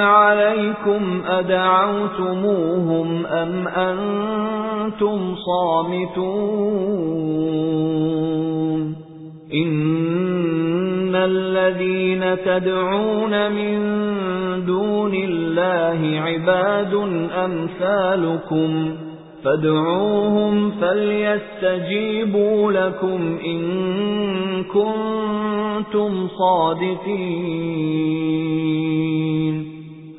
عَلَيْكُمْ أَدَعَوْتُمُوهُمْ أَمْ أَنْتُمْ صَامِتُونَ إِنَّ الَّذِينَ تَدْعُونَ مِن دُونِ اللَّهِ عِبَادٌ أَمْثَالُكُمْ فَادْعُوهُمْ فَلْيَسْتَجِيبُوا لَكُمْ إِن كُنتُمْ صَادِقِينَ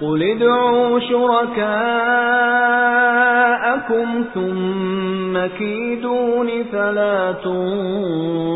قُلِ ادْعُوا شُرَكَاءَكُمْ ثُمَّ كِيدُونِ فَلَا تُنظِرُونَ